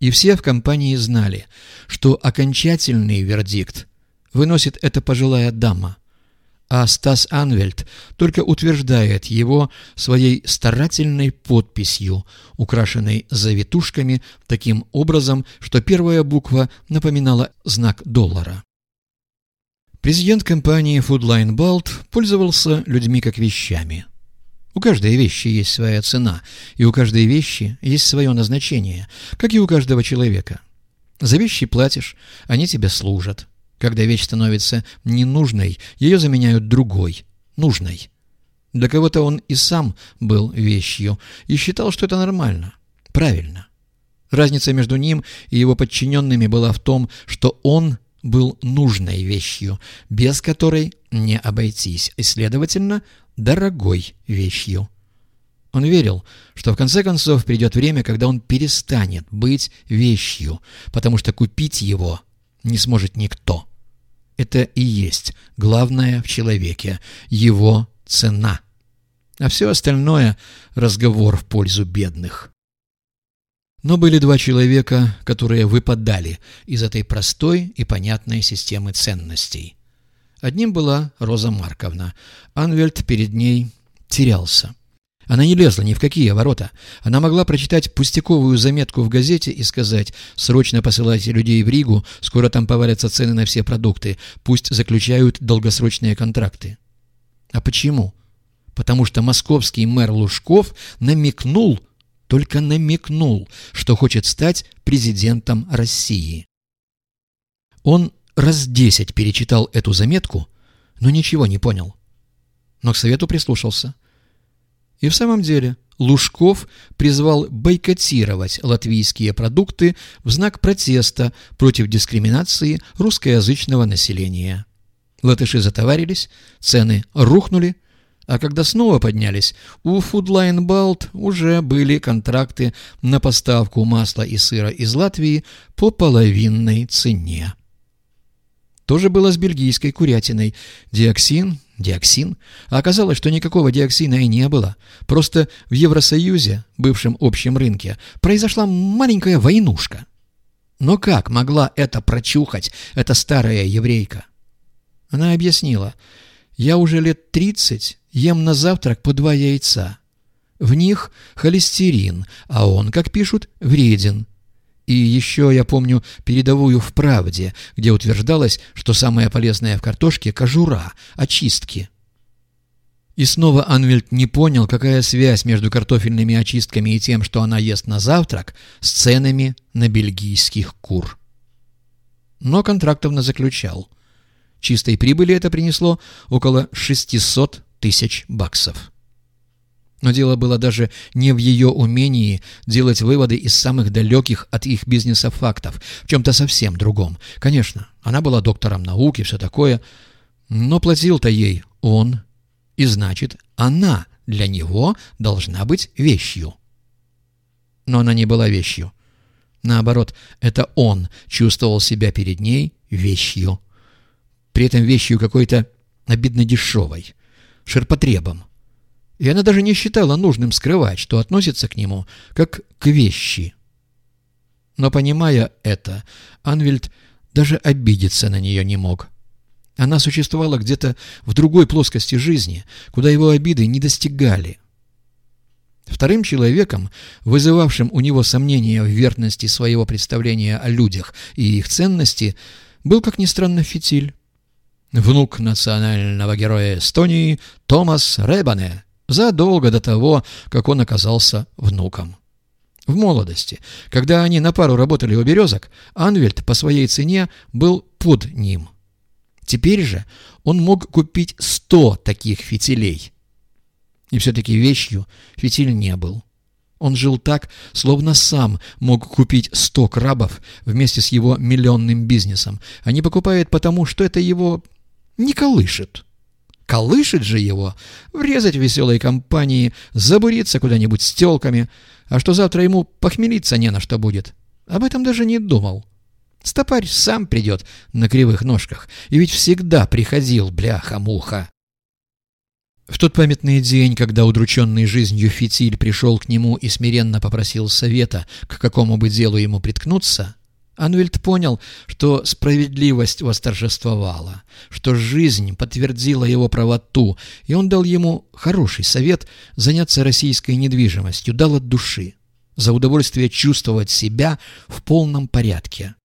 И все в компании знали, что окончательный вердикт выносит эта пожилая дама, а Стас Анвельд только утверждает его своей старательной подписью, украшенной завитушками таким образом, что первая буква напоминала знак доллара. Президент компании Foodline Balt пользовался людьми как вещами. У каждой вещи есть своя цена, и у каждой вещи есть свое назначение, как и у каждого человека. За вещи платишь, они тебе служат. Когда вещь становится ненужной, ее заменяют другой, нужной. Для кого-то он и сам был вещью и считал, что это нормально, правильно. Разница между ним и его подчиненными была в том, что он был нужной вещью, без которой не обойтись, и, следовательно, дорогой вещью. Он верил, что в конце концов придет время, когда он перестанет быть вещью, потому что купить его не сможет никто. Это и есть главное в человеке, его цена. А все остальное – разговор в пользу бедных. Но были два человека, которые выпадали из этой простой и понятной системы ценностей. Одним была Роза Марковна. Анвельд перед ней терялся. Она не лезла ни в какие ворота. Она могла прочитать пустяковую заметку в газете и сказать «Срочно посылайте людей в Ригу, скоро там повалятся цены на все продукты, пусть заключают долгосрочные контракты». А почему? Потому что московский мэр Лужков намекнул, только намекнул, что хочет стать президентом России. Он раз десять перечитал эту заметку, но ничего не понял. Но к совету прислушался. И в самом деле Лужков призвал бойкотировать латвийские продукты в знак протеста против дискриминации русскоязычного населения. Латыши затоварились, цены рухнули, а когда снова поднялись, у Foodline Balt уже были контракты на поставку масла и сыра из Латвии по половинной цене. То же было с бельгийской курятиной. Диоксин, диоксин. А оказалось, что никакого диоксина и не было. Просто в Евросоюзе, бывшем общем рынке, произошла маленькая войнушка. Но как могла это прочухать, эта старая еврейка? Она объяснила. «Я уже лет тридцать ем на завтрак по два яйца. В них холестерин, а он, как пишут, вреден. И еще я помню передовую в «Правде», где утверждалось, что самое полезное в картошке – кожура, очистки. И снова Анвельд не понял, какая связь между картофельными очистками и тем, что она ест на завтрак, с ценами на бельгийских кур. Но контрактов на заключал. Чистой прибыли это принесло около 600 тысяч баксов. Но дело было даже не в ее умении делать выводы из самых далеких от их бизнеса фактов, в чем-то совсем другом. Конечно, она была доктором науки, все такое, но платил-то ей он, и значит, она для него должна быть вещью. Но она не была вещью. Наоборот, это он чувствовал себя перед ней вещью. При этом вещью какой-то обидно дешевой, ширпотребом и она даже не считала нужным скрывать, что относится к нему как к вещи. Но, понимая это, Анвельд даже обидеться на нее не мог. Она существовала где-то в другой плоскости жизни, куда его обиды не достигали. Вторым человеком, вызывавшим у него сомнения в верности своего представления о людях и их ценности, был, как ни странно, Фитиль. Внук национального героя Эстонии Томас Ребане – задолго до того, как он оказался внуком. В молодости, когда они на пару работали у березок, Анвельд по своей цене был под ним. Теперь же он мог купить сто таких фитилей. И все-таки вещью фитиль не был. Он жил так, словно сам мог купить сто крабов вместе с его миллионным бизнесом, а не покупает потому, что это его не колышет. Колышет же его, врезать веселой компании, забуриться куда-нибудь с телками, а что завтра ему похмелиться не на что будет. Об этом даже не думал. Стопарь сам придет на кривых ножках, и ведь всегда приходил, бляха-муха. В тот памятный день, когда удрученный жизнью Фитиль пришел к нему и смиренно попросил совета, к какому бы делу ему приткнуться, Анвельд понял, что справедливость восторжествовала, что жизнь подтвердила его правоту, и он дал ему хороший совет заняться российской недвижимостью, дал от души, за удовольствие чувствовать себя в полном порядке.